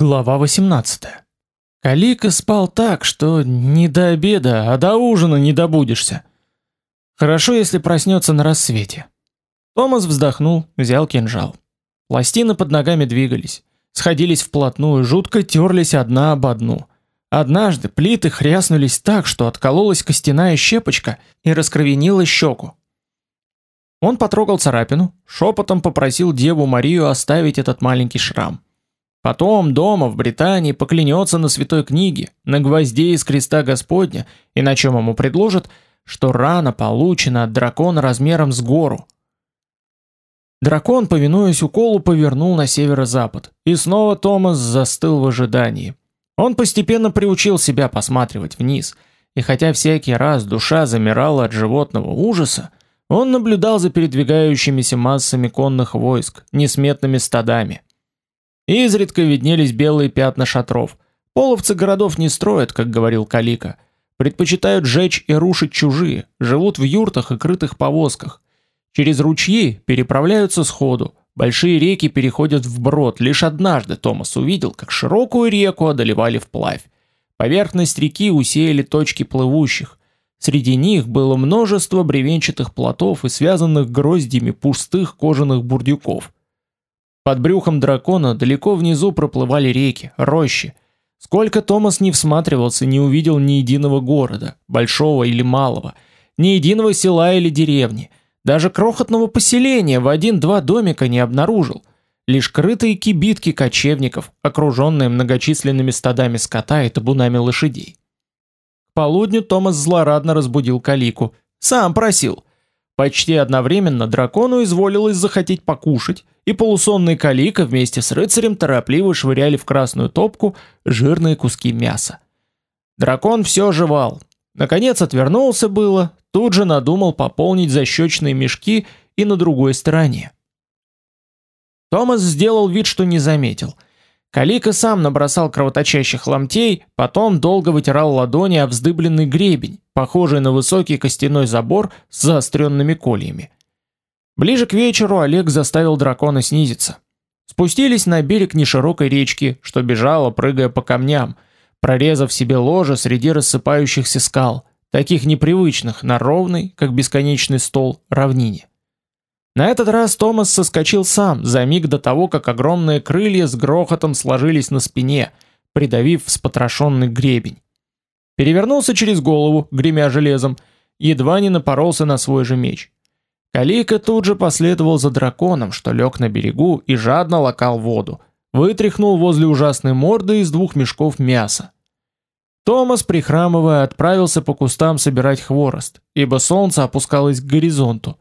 Глава 18. Калика спал так, что не до обеда, а до ужина не добудешься. Хорошо, если проснется на рассвете. Томас вздохнул, взял кинжал. Пластины под ногами двигались, сходились вплотную, жутко терлись одна об одну. Однажды плиты хряснулись так, что откололась костяная щепочка и раскровенила щеку. Он потрогал царапину, шепотом попросил Деву Марию оставить этот маленький шрам. Потом дома в Британии поклянется на святой книге, на гвозде из креста Господня, и на чем ему предложат, что рана получена от дракона размером с гору. Дракон, повинуясь уколу, повернул на северо-запад, и снова Томас застыл в ожидании. Он постепенно приучил себя посматривать вниз, и хотя всякий раз душа замирала от животного ужаса, он наблюдал за передвигающимися массами конных войск, несметными стадами. Изредка виднелись белые пятна шатров. Половцы городов не строят, как говорил Калика. Предпочитают жечь и рушить чужие, живут в юртах и крытых повозках. Через ручьи переправляются сходу, большие реки переходят в брод. Лишь однажды Томас увидел, как широкую реку одолевали вплавь. Поверхность реки усеяли точки плывущих. Среди них было множество бревенчатых плотов и связанных гроздьями пустых кожаных бурдюков. Под брюхом дракона далеко внизу проплывали реки, рощи. Сколько Томас не всматривался, не увидел ни единого города, большого или малого, ни единого села или деревни, даже крохотного поселения в один-два домика не обнаружил. Лишь крытые кибитки кочевников, окруженные многочисленными стадами скота и табунами лошадей. К полудню Томас злорадно разбудил Калику. Сам просил. Почти одновременно дракону изволилось захотеть покушать, и полусонный Калика вместе с рыцарем торопливо швыряли в красную топку жирные куски мяса. Дракон все жевал. Наконец отвернулся было, тут же надумал пополнить защечные мешки и на другой стороне. Томас сделал вид, что не заметил – Калика сам набросал кровоточащих ломтей, потом долго вытирал ладони о вздыбленный гребень, похожий на высокий костяной забор с заостренными кольями. Ближе к вечеру Олег заставил дракона снизиться. Спустились на берег неширокой речки, что бежала, прыгая по камням, прорезав себе ложе среди рассыпающихся скал, таких непривычных на ровной, как бесконечный стол, равнине. На этот раз Томас соскочил сам, за миг до того, как огромные крылья с грохотом сложились на спине, придавив вспотрошенный гребень. Перевернулся через голову, гремя железом, едва не напоролся на свой же меч. Калика тут же последовал за драконом, что лег на берегу и жадно лакал воду, вытряхнул возле ужасной морды из двух мешков мяса. Томас, прихрамывая, отправился по кустам собирать хворост, ибо солнце опускалось к горизонту.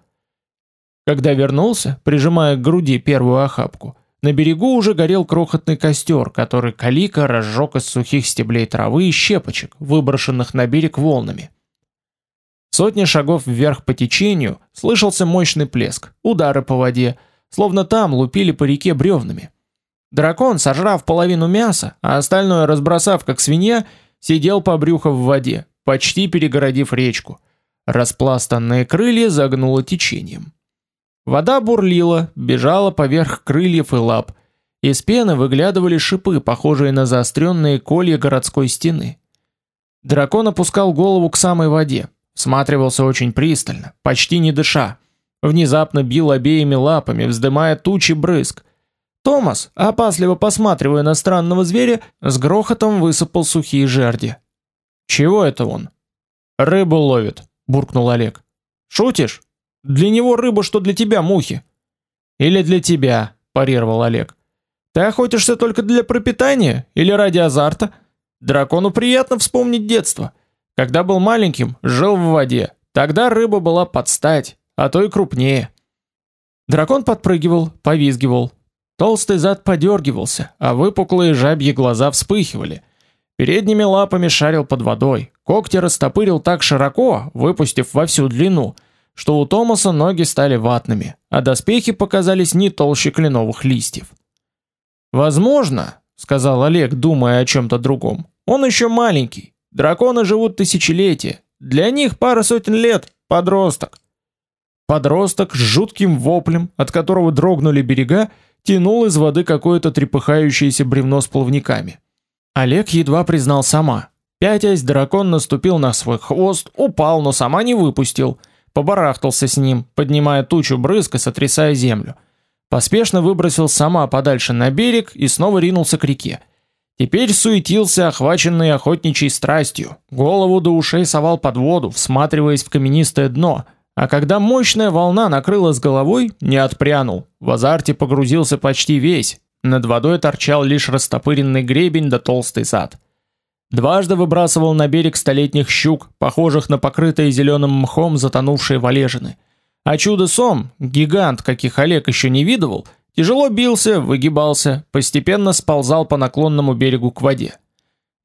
Когда вернулся, прижимая к груди первую охапку, на берегу уже горел крохотный костер, который Калика разжег из сухих стеблей травы и щепочек, выброшенных на берег волнами. Сотни шагов вверх по течению слышался мощный плеск, удары по воде, словно там лупили по реке бревнами. Дракон, сожрав половину мяса, а остальное разбросав как свинья, сидел по брюху в воде, почти перегородив речку. Распластанные крылья загнуло течением. Вода бурлила, бежала поверх крыльев и лап. Из пены выглядывали шипы, похожие на заостренные колья городской стены. Дракон опускал голову к самой воде, всматривался очень пристально, почти не дыша. Внезапно бил обеими лапами, вздымая тучи брызг. Томас, опасливо посматривая на странного зверя, с грохотом высыпал сухие жерди. «Чего это он?» «Рыбу ловит», — буркнул Олег. «Шутишь?» Для него рыба, что для тебя мухи. Или для тебя, парировал Олег. Ты охотишься только для пропитания или ради азарта? Дракону приятно вспомнить детство. Когда был маленьким, жил в воде. Тогда рыба была под стать, а то и крупнее. Дракон подпрыгивал, повизгивал. Толстый зад подергивался, а выпуклые жабьи глаза вспыхивали. Передними лапами шарил под водой. Когти растопырил так широко, выпустив во всю длину – что у Томаса ноги стали ватными, а доспехи показались не толще кленовых листьев. Возможно, сказал Олег, думая о чем то другом. Он еще маленький. Драконы живут тысячелетия. Для них пара сотен лет подросток. Подросток с жутким воплем, от которого дрогнули берега, тянул из воды какое-то трепыхающееся бревно с плавниками. Олег едва признал сама. Пятясь, дракон наступил на свой хвост, упал, но сама не выпустил. Побарахтался с ним, поднимая тучу брызг и сотрясая землю. Поспешно выбросил сама подальше на берег и снова ринулся к реке. Теперь суетился, охваченный охотничьей страстью. Голову до ушей совал под воду, всматриваясь в каменистое дно, а когда мощная волна накрыла с головой, не отпрянул. В азарте погрузился почти весь. Над водой торчал лишь растопыренный гребень да толстый зад. Дважды выбрасывал на берег столетних щук, похожих на покрытые зеленым мхом затонувшие валежины. А чудо-сом, гигант, каких Олег еще не видывал, тяжело бился, выгибался, постепенно сползал по наклонному берегу к воде.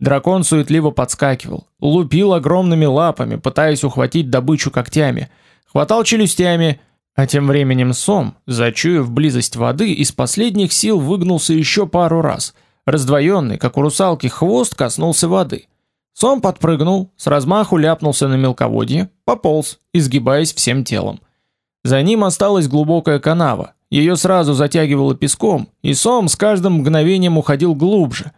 Дракон суетливо подскакивал, лупил огромными лапами, пытаясь ухватить добычу когтями, хватал челюстями, а тем временем сом, зачуяв близость воды, из последних сил выгнулся еще пару раз – Раздвоенный, как у русалки, хвост коснулся воды. Сом подпрыгнул, с размаху ляпнулся на мелководье, пополз, изгибаясь всем телом. За ним осталась глубокая канава. Ее сразу затягивало песком, и сом с каждым мгновением уходил глубже.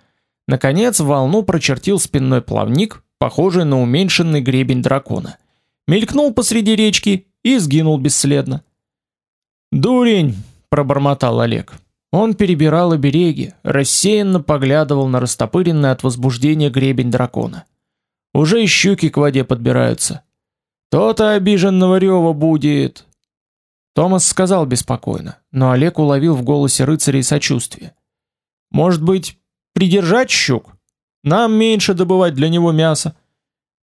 Наконец, волну прочертил спинной плавник, похожий на уменьшенный гребень дракона. Мелькнул посреди речки и сгинул бесследно. "Дурень", пробормотал Олег. Он перебирал обереги, рассеянно поглядывал на растопыренный от возбуждения гребень дракона. Уже и щуки к воде подбираются. То-то обиженного рева будет. Томас сказал беспокойно, но Олег уловил в голосе рыцаря сочувствие. Может быть, придержать щук? Нам меньше добывать для него мяса.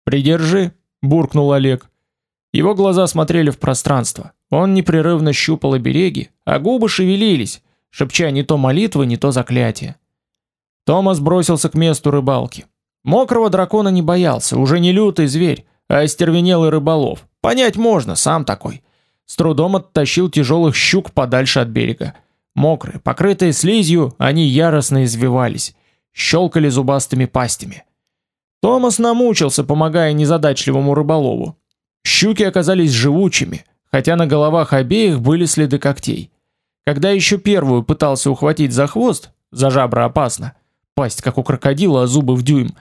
Придержи, буркнул Олег. Его глаза смотрели в пространство. Он непрерывно щупал обереги, а губы шевелились шепча не то молитвы, не то заклятие. Томас бросился к месту рыбалки. Мокрого дракона не боялся, уже не лютый зверь, а остервенелый рыболов. Понять можно, сам такой. С трудом оттащил тяжелых щук подальше от берега. Мокрые, покрытые слизью, они яростно извивались, щелкали зубастыми пастями. Томас намучился, помогая незадачливому рыболову. Щуки оказались живучими, хотя на головах обеих были следы когтей. Когда еще первую пытался ухватить за хвост, за жабры опасно, пасть как у крокодила, а зубы в дюйм,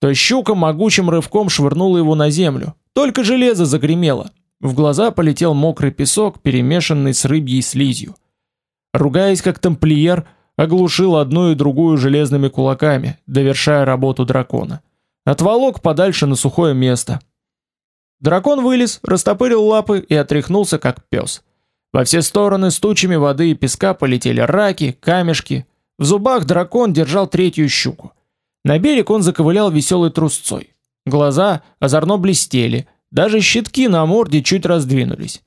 то щука могучим рывком швырнула его на землю. Только железо загремело. В глаза полетел мокрый песок, перемешанный с рыбьей слизью. Ругаясь как тамплиер, оглушил одну и другую железными кулаками, довершая работу дракона. Отволок подальше на сухое место. Дракон вылез, растопырил лапы и отряхнулся как пес. Во все стороны с тучами воды и песка полетели раки, камешки. В зубах дракон держал третью щуку. На берег он заковылял веселой трусцой. Глаза озорно блестели, даже щитки на морде чуть раздвинулись.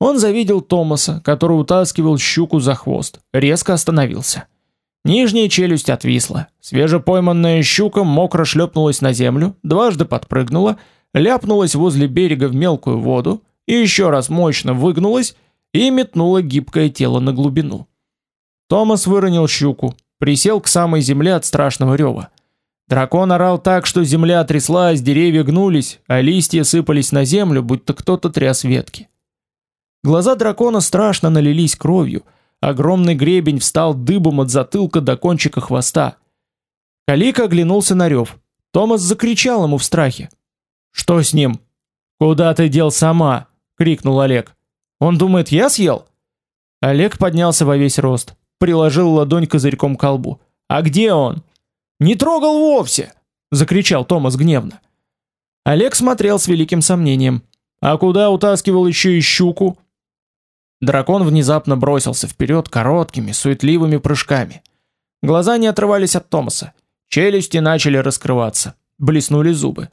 Он завидел Томаса, который утаскивал щуку за хвост, резко остановился. Нижняя челюсть отвисла. Свежепойманная щука мокро шлепнулась на землю, дважды подпрыгнула, ляпнулась возле берега в мелкую воду, и еще раз мощно выгнулась и метнула гибкое тело на глубину. Томас выронил щуку, присел к самой земле от страшного рева. Дракон орал так, что земля тряслась, деревья гнулись, а листья сыпались на землю, будто кто-то тряс ветки. Глаза дракона страшно налились кровью, огромный гребень встал дыбом от затылка до кончика хвоста. Калик оглянулся на рев. Томас закричал ему в страхе. «Что с ним?» «Куда ты дел сама?» Крикнул Олег. Он думает, я съел? Олег поднялся во весь рост, приложил ладонь козырьком к колбу. А где он? Не трогал вовсе, закричал Томас гневно. Олег смотрел с великим сомнением. А куда утаскивал еще и щуку? Дракон внезапно бросился вперед короткими, суетливыми прыжками. Глаза не отрывались от Томаса. Челюсти начали раскрываться, блеснули зубы.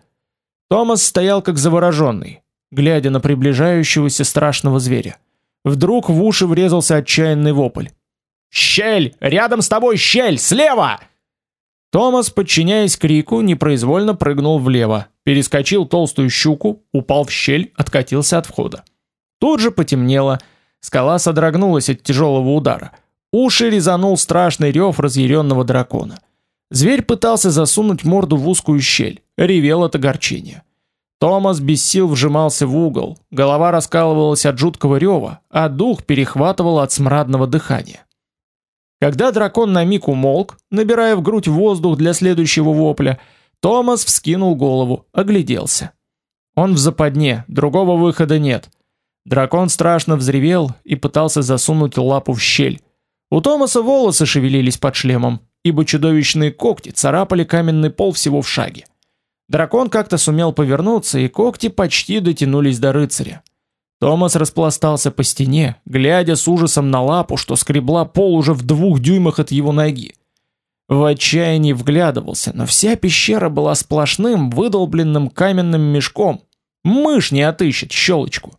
Томас стоял как завороженный, глядя на приближающегося страшного зверя. Вдруг в уши врезался отчаянный вопль. «Щель! Рядом с тобой щель! Слева!» Томас, подчиняясь крику, непроизвольно прыгнул влево, перескочил толстую щуку, упал в щель, откатился от входа. Тут же потемнело, скала содрогнулась от тяжелого удара. Уши резанул страшный рев разъяренного дракона. Зверь пытался засунуть морду в узкую щель, ревел от огорчения. Томас без сил вжимался в угол, голова раскалывалась от жуткого рева, а дух перехватывал от смрадного дыхания. Когда дракон на миг умолк, набирая в грудь воздух для следующего вопля, Томас вскинул голову, огляделся. Он в западне, другого выхода нет. Дракон страшно взревел и пытался засунуть лапу в щель. У Томаса волосы шевелились под шлемом, ибо чудовищные когти царапали каменный пол всего в шаге. Дракон как-то сумел повернуться, и когти почти дотянулись до рыцаря. Томас распластался по стене, глядя с ужасом на лапу, что скребла пол уже в двух дюймах от его ноги. В отчаянии вглядывался, но вся пещера была сплошным, выдолбленным каменным мешком. Мышь не отыщет щелочку.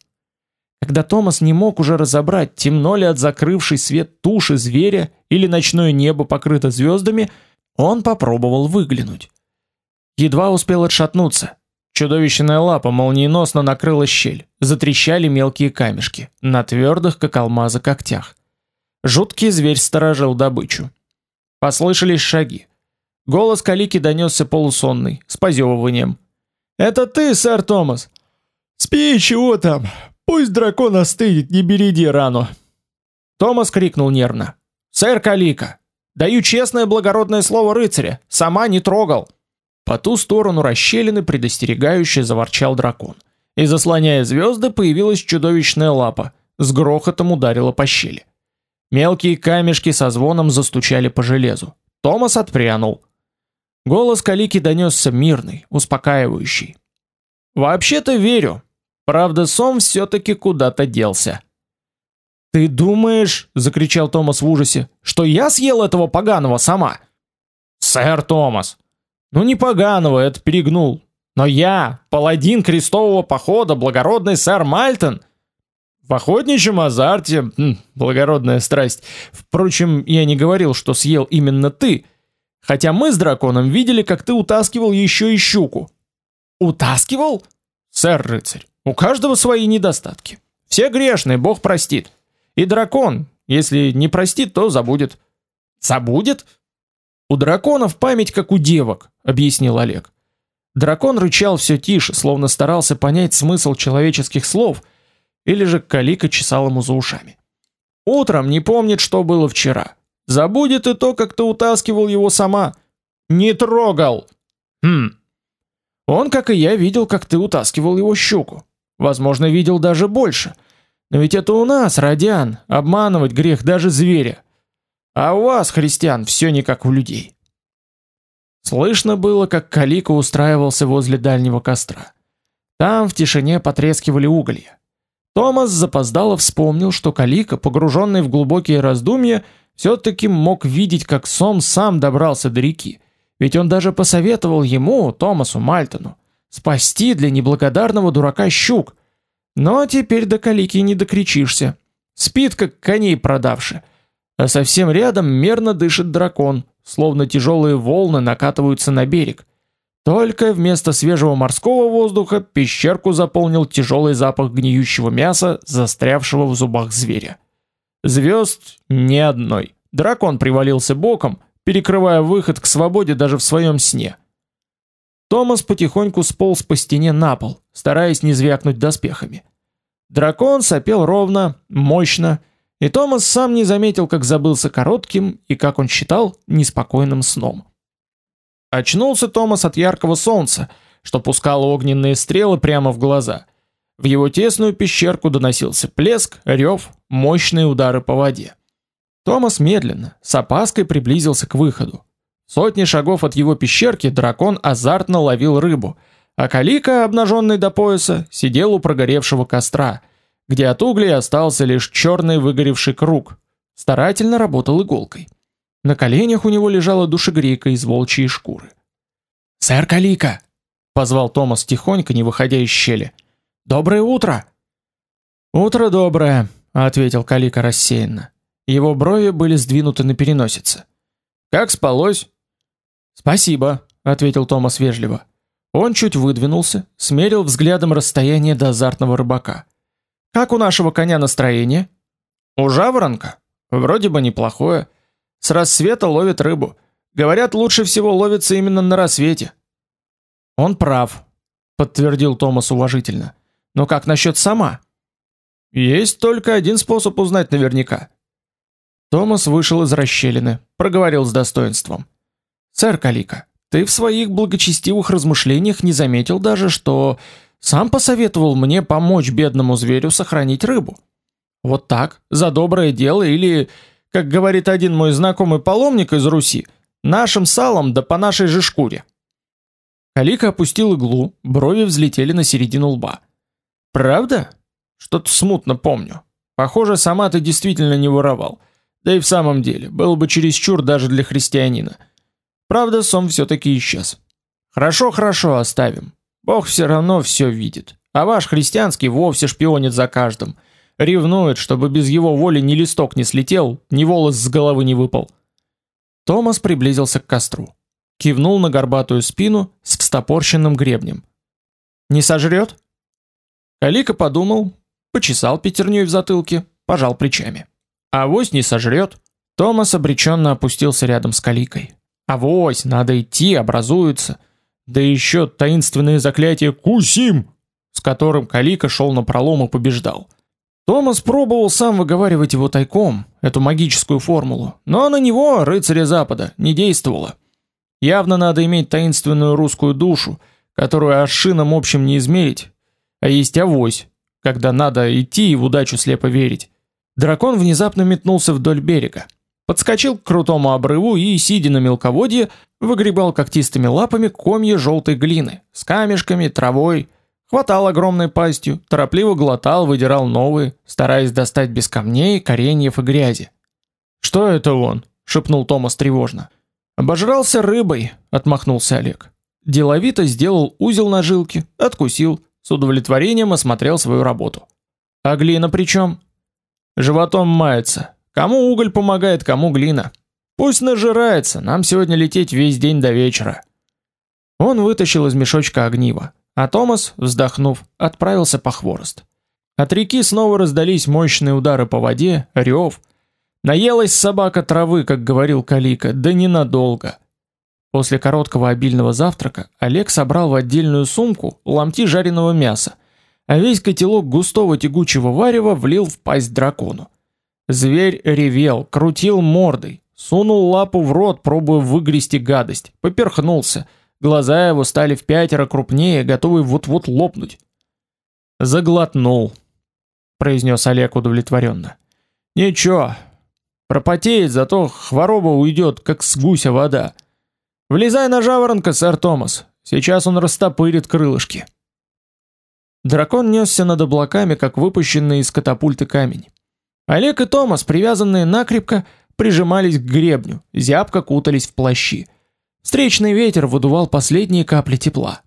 Когда Томас не мог уже разобрать, темно ли от закрывшей свет туши зверя или ночное небо покрыто звездами, он попробовал выглянуть. Едва успел отшатнуться. Чудовищная лапа молниеносно накрыла щель. Затрещали мелкие камешки на твердых, как алмазы, когтях. Жуткий зверь сторожил добычу. Послышались шаги. Голос Калики донесся полусонный, с позевыванием. «Это ты, сэр Томас?» «Спи, чего там? Пусть дракон остынет, не береди рану!» Томас крикнул нервно. «Сэр Калика, даю честное благородное слово рыцаря, сама не трогал!» По ту сторону расщелины предостерегающе заворчал дракон. И заслоняя звезды, появилась чудовищная лапа, с грохотом ударила по щели. Мелкие камешки со звоном застучали по железу. Томас отпрянул. Голос Калики донесся мирный, успокаивающий. «Вообще-то верю. Правда, сом все-таки куда-то делся». «Ты думаешь, — закричал Томас в ужасе, — что я съел этого поганого сама?» «Сэр Томас!» «Ну не поганого, это перегнул. Но я, паладин крестового похода, благородный сэр Мальтон, в охотничьем азарте, хм, благородная страсть. Впрочем, я не говорил, что съел именно ты, хотя мы с драконом видели, как ты утаскивал еще и щуку. Утаскивал? Сэр рыцарь, у каждого свои недостатки. Все грешные, Бог простит. И дракон, если не простит, то забудет. Забудет? У драконов память как у девок, объяснил Олег. Дракон рычал все тише, словно старался понять смысл человеческих слов или же Калика чесал ему за ушами. Утром не помнит, что было вчера. Забудет и то, как ты утаскивал его сама. Не трогал. Хм. Он, как и я, видел, как ты утаскивал его щуку. Возможно, видел даже больше. Но ведь это у нас, радиан, обманывать грех даже зверя. А у вас, христиан, все не как у людей. Слышно было, как Калика устраивался возле дальнего костра. Там в тишине потрескивали уголья. Томас запоздало вспомнил, что Калика, погруженный в глубокие раздумья, все-таки мог видеть, как Сом сам добрался до реки. Ведь он даже посоветовал ему, Томасу Мальтону, спасти для неблагодарного дурака щук. Но теперь до Калики не докричишься. Спит, как коней продавши. А совсем рядом мерно дышит дракон, словно тяжелые волны накатываются на берег. Только вместо свежего морского воздуха пещерку заполнил тяжелый запах гниющего мяса, застрявшего в зубах зверя. Звезд ни одной. Дракон привалился боком, перекрывая выход к свободе даже в своем сне. Томас потихоньку сполз по стене на пол, стараясь не звякнуть доспехами. Дракон сопел ровно, мощно, и Томас сам не заметил, как забылся коротким и, как он считал, неспокойным сном. Очнулся Томас от яркого солнца, что пускало огненные стрелы прямо в глаза. В его тесную пещерку доносился плеск, рев, мощные удары по воде. Томас медленно, с опаской приблизился к выходу. Сотни шагов от его пещерки дракон азартно ловил рыбу, а Калика, обнаженный до пояса, сидел у прогоревшего костра, где от углей остался лишь черный выгоревший круг. Старательно работал иголкой. На коленях у него лежала душегрейка из волчьей шкуры. "Сэр Калика", позвал Томас тихонько, не выходя из щели. "Доброе утро". "Утро доброе", ответил Калика рассеянно. Его брови были сдвинуты на переносице. "Как спалось?" "Спасибо", ответил Томас вежливо. Он чуть выдвинулся, смерил взглядом расстояние до азартного рыбака. Как у нашего коня настроение? У жаворонка вроде бы неплохое. С рассвета ловит рыбу. Говорят, лучше всего ловится именно на рассвете. Он прав, подтвердил Томас уважительно. Но как насчет сама? Есть только один способ узнать наверняка. Томас вышел из расщелины, проговорил с достоинством: "Сэр Калика, ты в своих благочестивых размышлениях не заметил даже, что сам посоветовал мне помочь бедному зверю сохранить рыбу. Вот так, за доброе дело или, как говорит один мой знакомый паломник из Руси, нашим салом да по нашей же шкуре". Калика опустил иглу, брови взлетели на середину лба. Правда? Что-то смутно помню. Похоже, сама ты действительно не воровал. Да и в самом деле, было бы чересчур даже для христианина. Правда, сом все-таки исчез. Хорошо, хорошо, оставим. Бог все равно все видит. А ваш христианский вовсе шпионит за каждым. Ревнует, чтобы без его воли ни листок не слетел, ни волос с головы не выпал. Томас приблизился к костру. Кивнул на горбатую спину с встопорщенным гребнем. «Не сожрет?» Калика подумал, почесал пятерней в затылке, пожал плечами. Авось не сожрет. Томас обреченно опустился рядом с Каликой. Авось, надо идти, образуется. Да еще таинственное заклятие «Кусим», с которым Калика шел на пролом и побеждал. Томас пробовал сам выговаривать его тайком, эту магическую формулу, но на него, рыцаря Запада, не действовало. Явно надо иметь таинственную русскую душу, которую аршином общим не измерить, а есть авось, когда надо идти и в удачу слепо верить. Дракон внезапно метнулся вдоль берега, подскочил к крутому обрыву и, сидя на мелководье, выгребал когтистыми лапами комья желтой глины с камешками, травой, хватал огромной пастью, торопливо глотал, выдирал новые, стараясь достать без камней, кореньев и грязи. "Что это он?" шепнул Томас тревожно. "Обожрался рыбой", отмахнулся Олег. Деловито сделал узел на жилке, откусил, с удовлетворением осмотрел свою работу. А глина причем? Животом мается. Кому уголь помогает, кому глина. Пусть нажирается, нам сегодня лететь весь день до вечера. Он вытащил из мешочка огниво, а Томас, вздохнув, отправился по хворост. От реки снова раздались мощные удары по воде, рев. Наелась собака травы, как говорил Калика, да ненадолго. После короткого обильного завтрака Олег собрал в отдельную сумку ломти жареного мяса, а весь котелок густого тягучего варева влил в пасть дракону. Зверь ревел, крутил мордой, сунул лапу в рот, пробуя выгрести гадость, поперхнулся. Глаза его стали в пятеро крупнее, готовые вот-вот лопнуть. Заглотнул, произнес Олег удовлетворенно. Ничего, пропотеет, зато хвороба уйдет, как с гуся вода. Влезай на жаворонка, сэр Томас. Сейчас он растопырит крылышки. Дракон несся над облаками, как выпущенный из катапульты камень. Олег и Томас, привязанные накрепко, прижимались к гребню, зябко кутались в плащи. Встречный ветер выдувал последние капли тепла.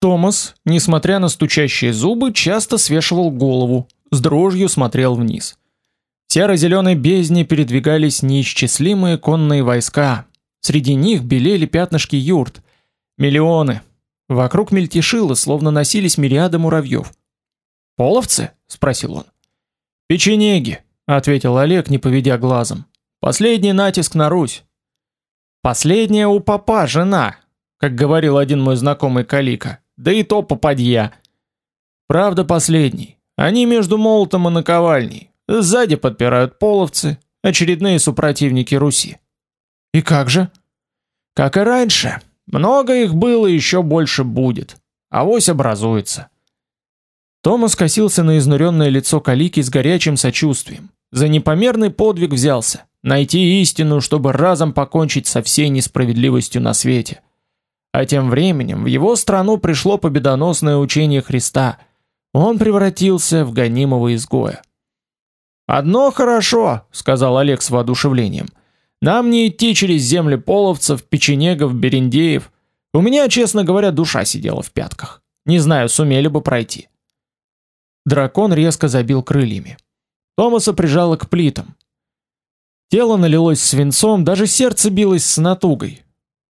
Томас, несмотря на стучащие зубы, часто свешивал голову, с дрожью смотрел вниз. В серо-зеленой бездне передвигались неисчислимые конные войска. Среди них белели пятнышки юрт. Миллионы, Вокруг мельтешило, словно носились мириады муравьев. «Половцы?» — спросил он. «Печенеги», — ответил Олег, не поведя глазом. «Последний натиск на Русь». «Последняя у папа жена», как говорил один мой знакомый Калика, да и то попадья. Правда, последний. Они между молотом и наковальней. Сзади подпирают половцы, очередные супротивники Руси. И как же? Как и раньше, много их было, еще больше будет. А вось образуется. Томас косился на изнуренное лицо Калики с горячим сочувствием. За непомерный подвиг взялся найти истину, чтобы разом покончить со всей несправедливостью на свете. А тем временем в его страну пришло победоносное учение Христа. Он превратился в гонимого изгоя. Одно хорошо, сказал Олег с воодушевлением. Нам не идти через земли половцев, печенегов, берендеев. У меня, честно говоря, душа сидела в пятках. Не знаю, сумели бы пройти. Дракон резко забил крыльями. Томаса прижало к плитам. Тело налилось свинцом, даже сердце билось с натугой.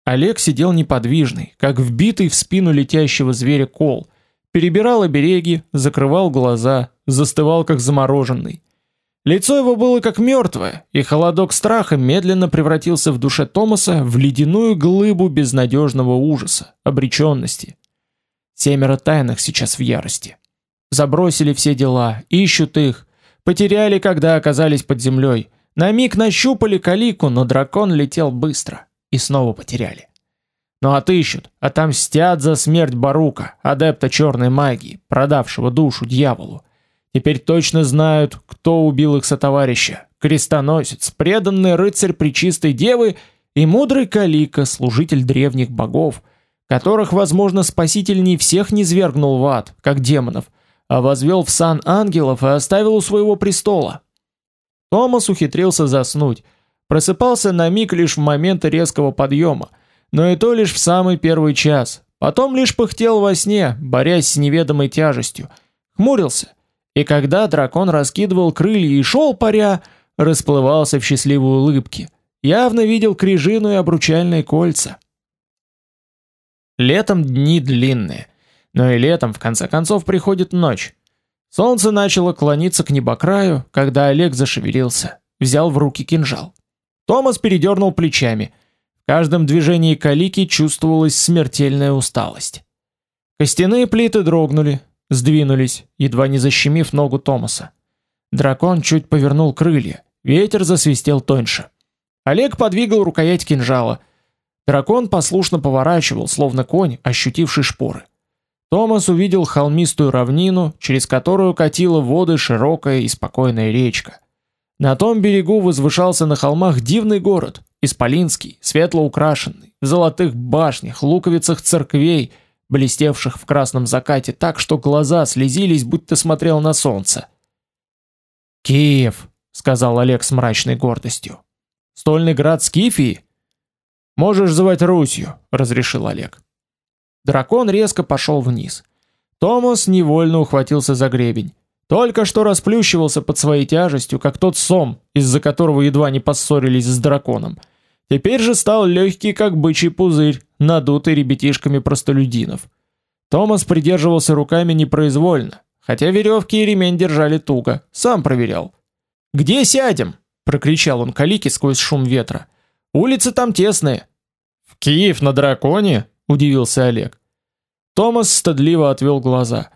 Олег сидел неподвижный, как вбитый в спину летящего зверя кол, перебирал обереги, закрывал глаза, застывал как замороженный. Лицо его было как мертвое, и холодок страха медленно превратился в душе Томаса в ледяную глыбу безнадежного ужаса, обреченности. Семеро тайных сейчас в ярости. Забросили все дела, ищут их, потеряли, когда оказались под землей, На миг нащупали калику, но дракон летел быстро, и снова потеряли. Но отыщут, отомстят за смерть Барука, адепта черной магии, продавшего душу дьяволу. Теперь точно знают, кто убил их сотоварища. Крестоносец, преданный рыцарь Пречистой Девы и мудрый Калика, служитель древних богов, которых, возможно, спаситель не всех не свергнул в ад, как демонов, а возвел в сан ангелов и оставил у своего престола. Томас ухитрился заснуть, просыпался на миг лишь в момент резкого подъема, но и то лишь в самый первый час. Потом лишь пыхтел во сне, борясь с неведомой тяжестью. Хмурился. И когда дракон раскидывал крылья и шел паря, расплывался в счастливой улыбке. Явно видел крижину и обручальные кольца. Летом дни длинные, но и летом в конце концов приходит ночь. Солнце начало клониться к небокраю, когда Олег зашевелился, взял в руки кинжал. Томас передернул плечами. В каждом движении калики чувствовалась смертельная усталость. Костяные плиты дрогнули, сдвинулись, едва не защемив ногу Томаса. Дракон чуть повернул крылья, ветер засвистел тоньше. Олег подвигал рукоять кинжала, Дракон послушно поворачивал, словно конь, ощутивший шпоры. Томас увидел холмистую равнину, через которую катила воды широкая и спокойная речка. На том берегу возвышался на холмах дивный город, исполинский, светло украшенный, в золотых башнях, луковицах церквей, блестевших в красном закате так, что глаза слезились, будто смотрел на солнце. «Киев», — сказал Олег с мрачной гордостью. «Стольный град Скифии?» Можешь звать Русью, разрешил Олег. Дракон резко пошел вниз. Томас невольно ухватился за гребень. Только что расплющивался под своей тяжестью, как тот сом, из-за которого едва не поссорились с драконом. Теперь же стал легкий, как бычий пузырь, надутый ребятишками простолюдинов. Томас придерживался руками непроизвольно, хотя веревки и ремень держали туго. Сам проверял. Где сядем? прокричал он Калике сквозь шум ветра. Улицы там тесные. В Киев на драконе? удивился Олег. Томас стыдливо отвел глаза.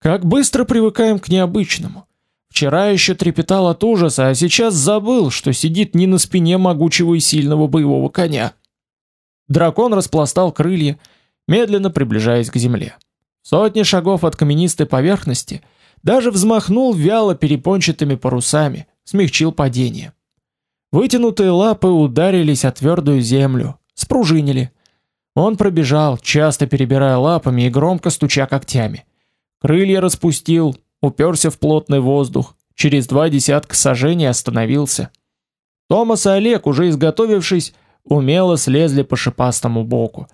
Как быстро привыкаем к необычному. Вчера еще трепетал от ужаса, а сейчас забыл, что сидит не на спине могучего и сильного боевого коня. Дракон распластал крылья, медленно приближаясь к земле. Сотни шагов от каменистой поверхности даже взмахнул вяло перепончатыми парусами, смягчил падение. Вытянутые лапы ударились о твердую землю, спружинили. Он пробежал, часто перебирая лапами и громко стуча когтями. Крылья распустил, уперся в плотный воздух, через два десятка сажений остановился. Томас и Олег, уже изготовившись, умело слезли по шипастому боку.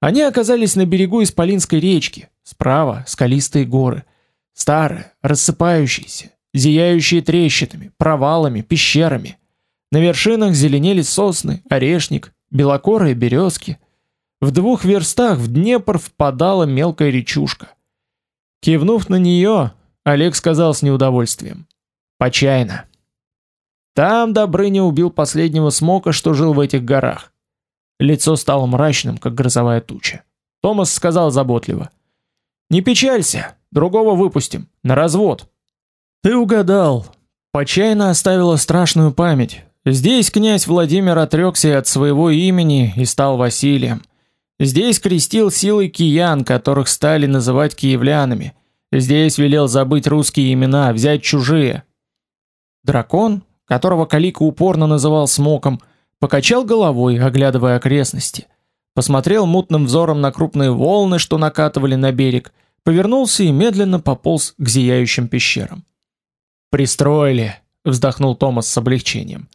Они оказались на берегу Исполинской речки, справа скалистые горы, старые, рассыпающиеся, зияющие трещинами, провалами, пещерами. На вершинах зеленели сосны, орешник, белокорые березки. В двух верстах в Днепр впадала мелкая речушка. Кивнув на нее, Олег сказал с неудовольствием: "Почайно. Там Добрыня убил последнего смока, что жил в этих горах". Лицо стало мрачным, как грозовая туча. Томас сказал заботливо: "Не печалься, другого выпустим на развод". Ты угадал. Почайно оставила страшную память. Здесь князь Владимир отрёкся от своего имени и стал Василием. Здесь крестил силой киян, которых стали называть киевлянами. Здесь велел забыть русские имена, взять чужие. Дракон, которого Калика упорно называл Смоком, покачал головой, оглядывая окрестности. Посмотрел мутным взором на крупные волны, что накатывали на берег, повернулся и медленно пополз к зияющим пещерам. Пристроили, вздохнул Томас с облегчением.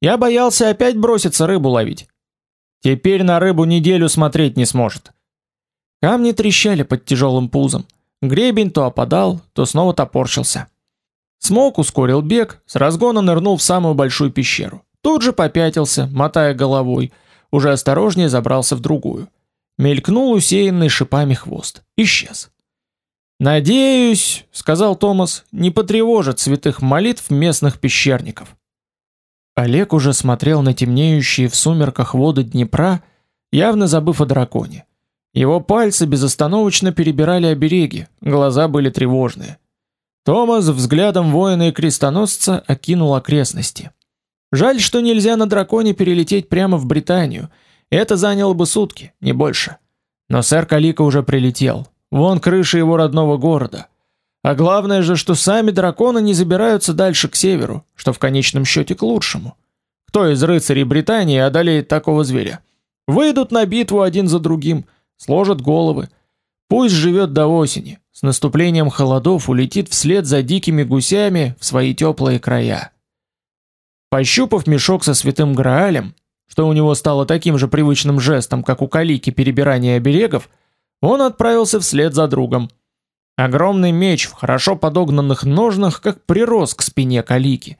Я боялся опять броситься рыбу ловить. Теперь на рыбу неделю смотреть не сможет. Камни трещали под тяжелым пузом. Гребень то опадал, то снова топорщился. Смок ускорил бег, с разгона нырнул в самую большую пещеру. Тут же попятился, мотая головой, уже осторожнее забрался в другую. Мелькнул усеянный шипами хвост. Исчез. «Надеюсь, — сказал Томас, — не потревожит святых молитв местных пещерников». Олег уже смотрел на темнеющие в сумерках воды Днепра, явно забыв о драконе. Его пальцы безостановочно перебирали обереги, глаза были тревожные. Томас взглядом воина и крестоносца окинул окрестности. Жаль, что нельзя на драконе перелететь прямо в Британию. Это заняло бы сутки, не больше. Но сэр Калика уже прилетел. Вон крыша его родного города. А главное же, что сами драконы не забираются дальше к северу, что в конечном счете к лучшему. Кто из рыцарей Британии одолеет такого зверя? Выйдут на битву один за другим, сложат головы. Пусть живет до осени. С наступлением холодов улетит вслед за дикими гусями в свои теплые края. Пощупав мешок со святым Граалем, что у него стало таким же привычным жестом, как у Калики перебирание оберегов, он отправился вслед за другом. Огромный меч в хорошо подогнанных ножнах как прирос к спине Калики,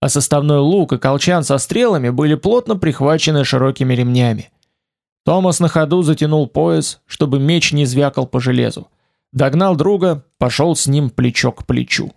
а составной лук и колчан со стрелами были плотно прихвачены широкими ремнями. Томас на ходу затянул пояс, чтобы меч не звякал по железу. Догнал друга, пошел с ним плечо к плечу.